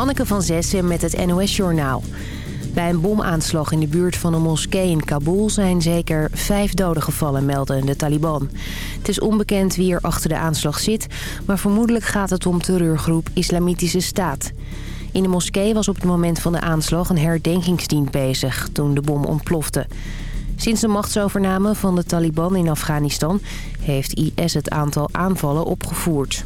Hanneke van Zessen met het NOS-journaal. Bij een bomaanslag in de buurt van een moskee in Kabul zijn zeker vijf doden gevallen, melden de Taliban. Het is onbekend wie er achter de aanslag zit, maar vermoedelijk gaat het om terreurgroep Islamitische Staat. In de moskee was op het moment van de aanslag een herdenkingsdienst bezig toen de bom ontplofte. Sinds de machtsovername van de Taliban in Afghanistan heeft IS het aantal aanvallen opgevoerd.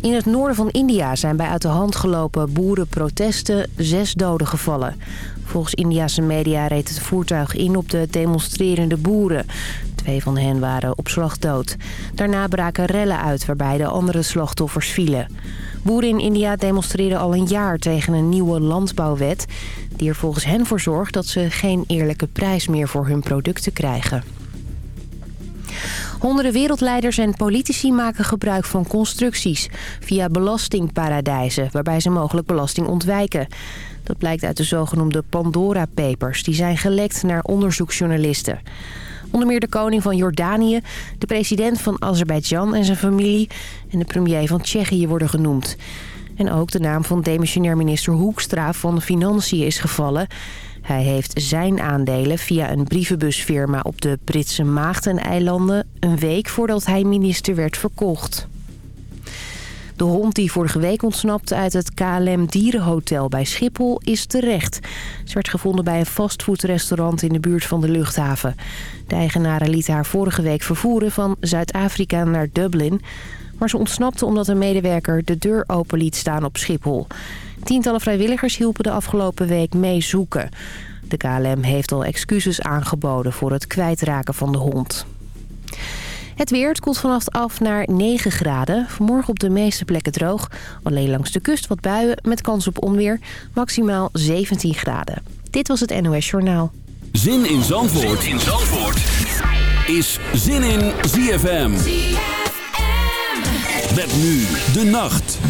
In het noorden van India zijn bij uit de hand gelopen boerenprotesten zes doden gevallen. Volgens Indiase media reed het voertuig in op de demonstrerende boeren. Twee van hen waren op slag dood. Daarna braken rellen uit waarbij de andere slachtoffers vielen. Boeren in India demonstreren al een jaar tegen een nieuwe landbouwwet... die er volgens hen voor zorgt dat ze geen eerlijke prijs meer voor hun producten krijgen. Honderden wereldleiders en politici maken gebruik van constructies via belastingparadijzen, waarbij ze mogelijk belasting ontwijken. Dat blijkt uit de zogenoemde Pandora Papers. Die zijn gelekt naar onderzoeksjournalisten. Onder meer de koning van Jordanië, de president van Azerbeidzjan en zijn familie... en de premier van Tsjechië worden genoemd. En ook de naam van demissionair minister Hoekstra van Financiën is gevallen... Hij heeft zijn aandelen via een brievenbusfirma op de Britse Maagdeneilanden... een week voordat hij minister werd verkocht. De hond die vorige week ontsnapte uit het KLM Dierenhotel bij Schiphol is terecht. Ze werd gevonden bij een fastfoodrestaurant in de buurt van de luchthaven. De eigenaren lieten haar vorige week vervoeren van Zuid-Afrika naar Dublin. Maar ze ontsnapte omdat een medewerker de deur open liet staan op Schiphol. Tientallen vrijwilligers hielpen de afgelopen week mee zoeken. De KLM heeft al excuses aangeboden voor het kwijtraken van de hond. Het weer het koelt vanaf af naar 9 graden. Vanmorgen op de meeste plekken droog. Alleen langs de kust wat buien met kans op onweer. Maximaal 17 graden. Dit was het NOS Journaal. Zin in Zandvoort, zin in Zandvoort. is Zin in ZFM. ZFM. Met nu de nacht.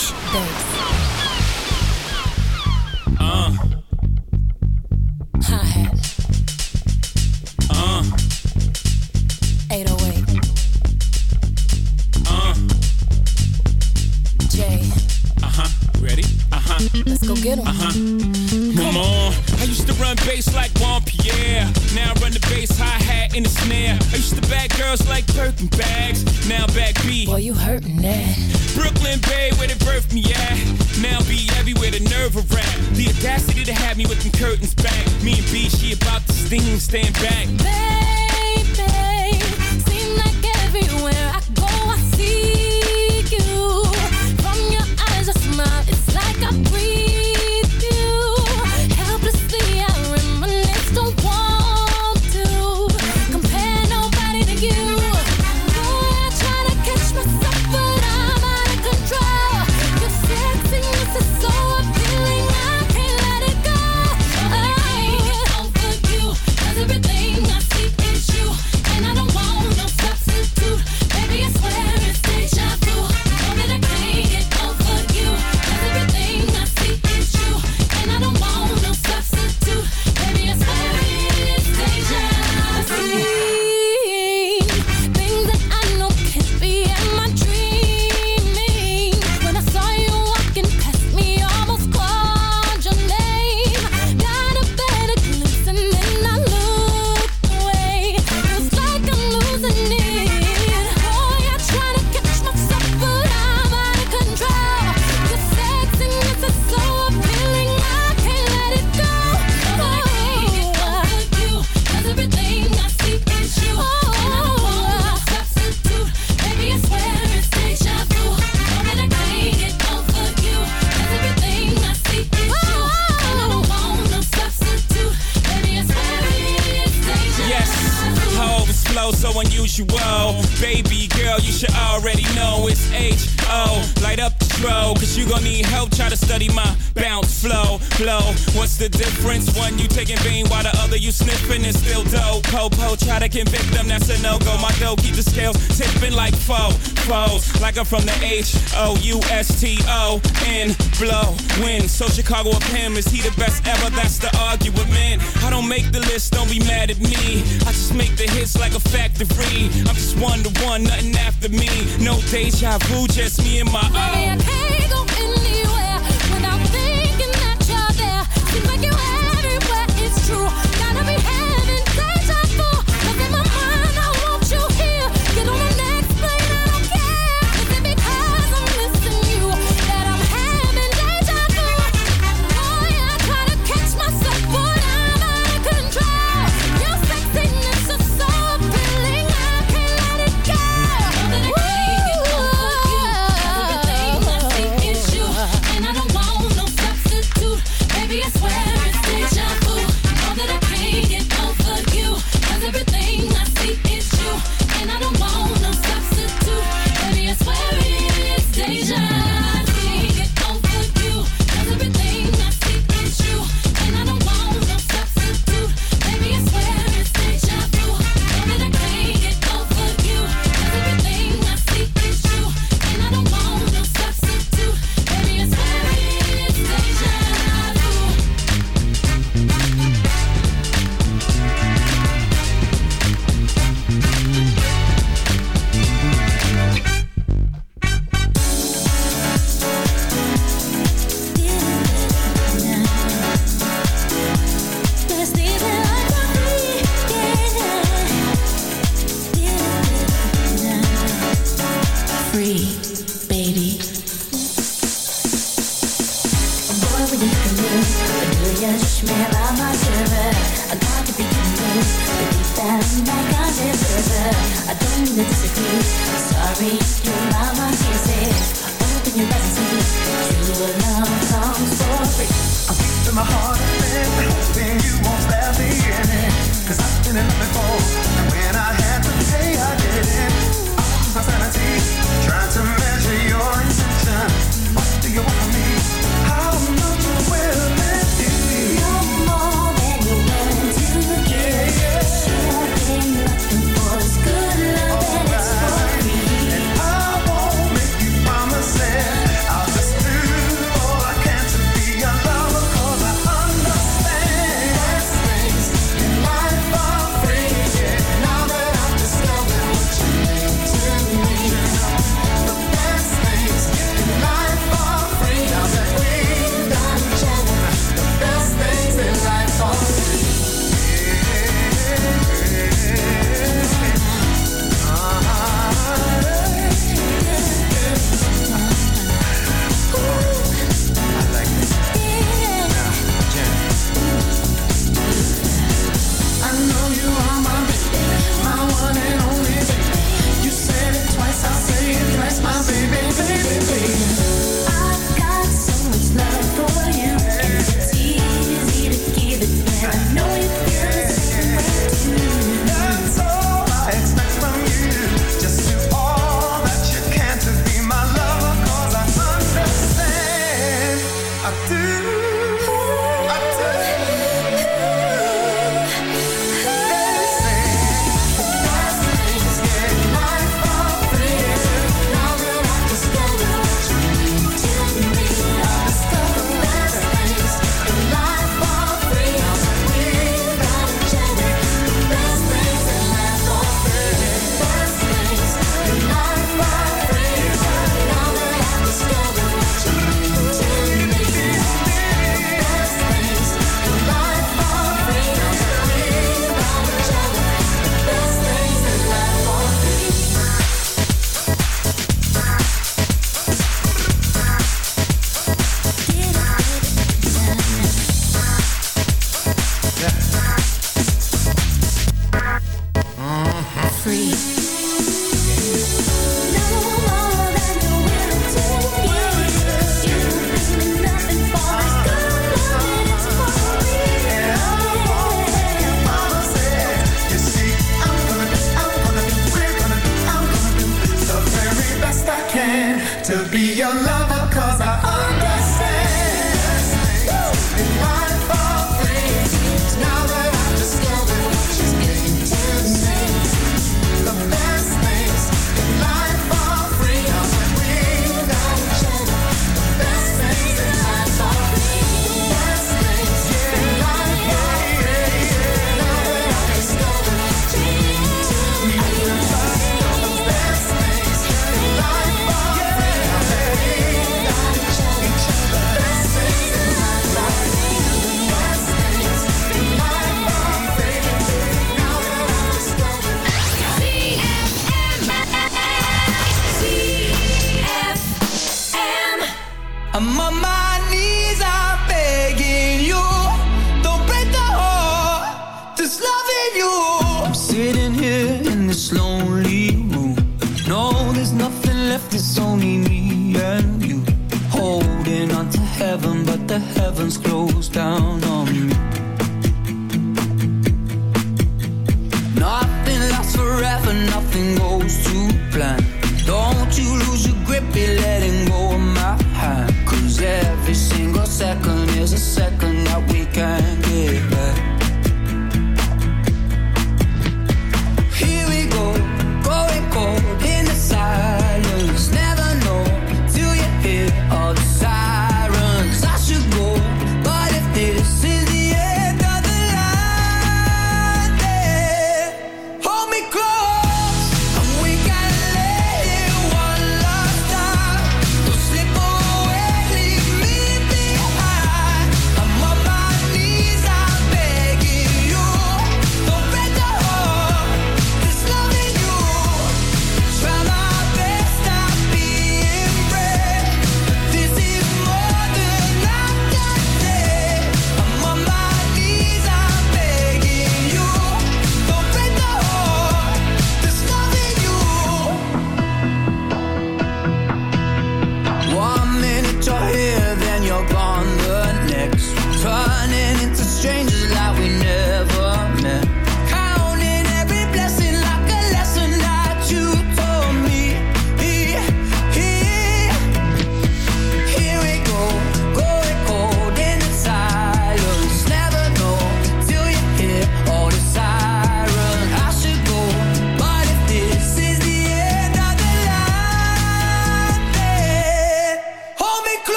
Uh.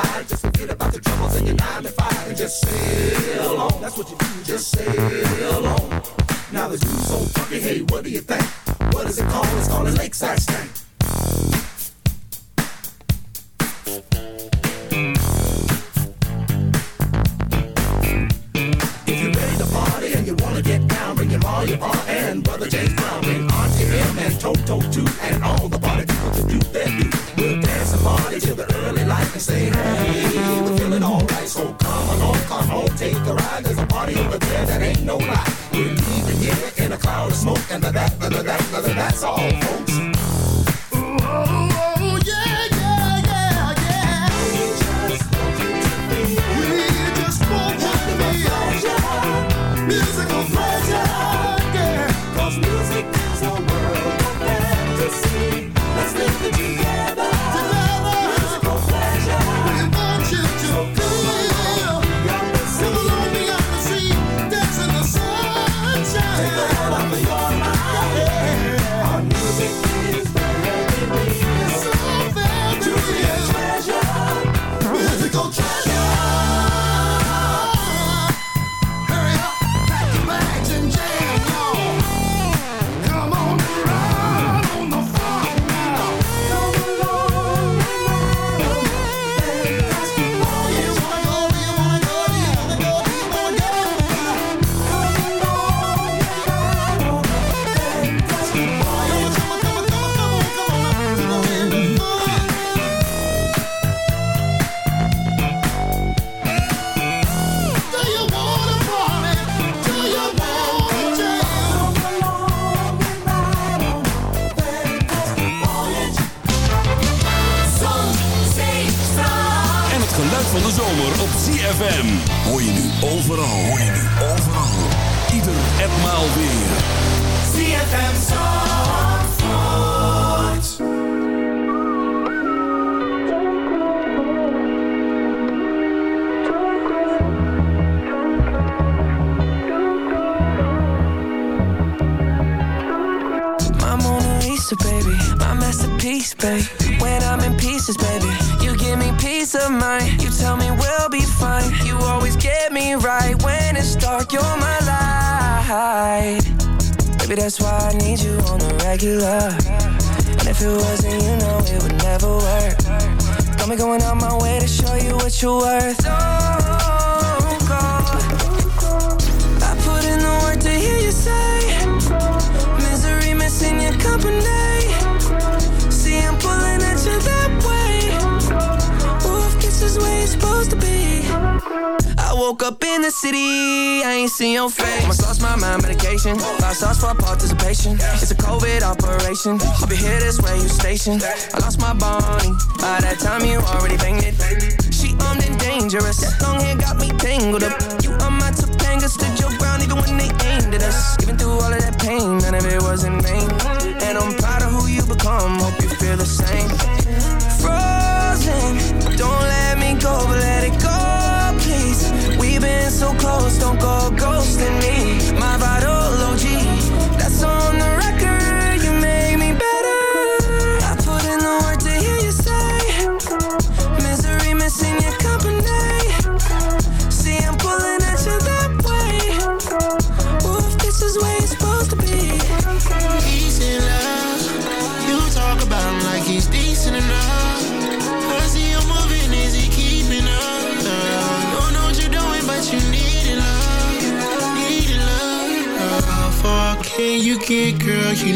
fly. Just forget about the troubles and your nine to five and just sail on. That's what you do, just sail on. Now the dude's so funky, hey, what do you station. I'll be here this way, you station. I lost my Bonnie. By that time, you already banged it. She armed and dangerous. Long hair got me tangled up. You are my Topanga. Stood your ground even when they aimed at us. Even through all of that pain, none of it was in vain. And I'm proud of who you become. Hope zover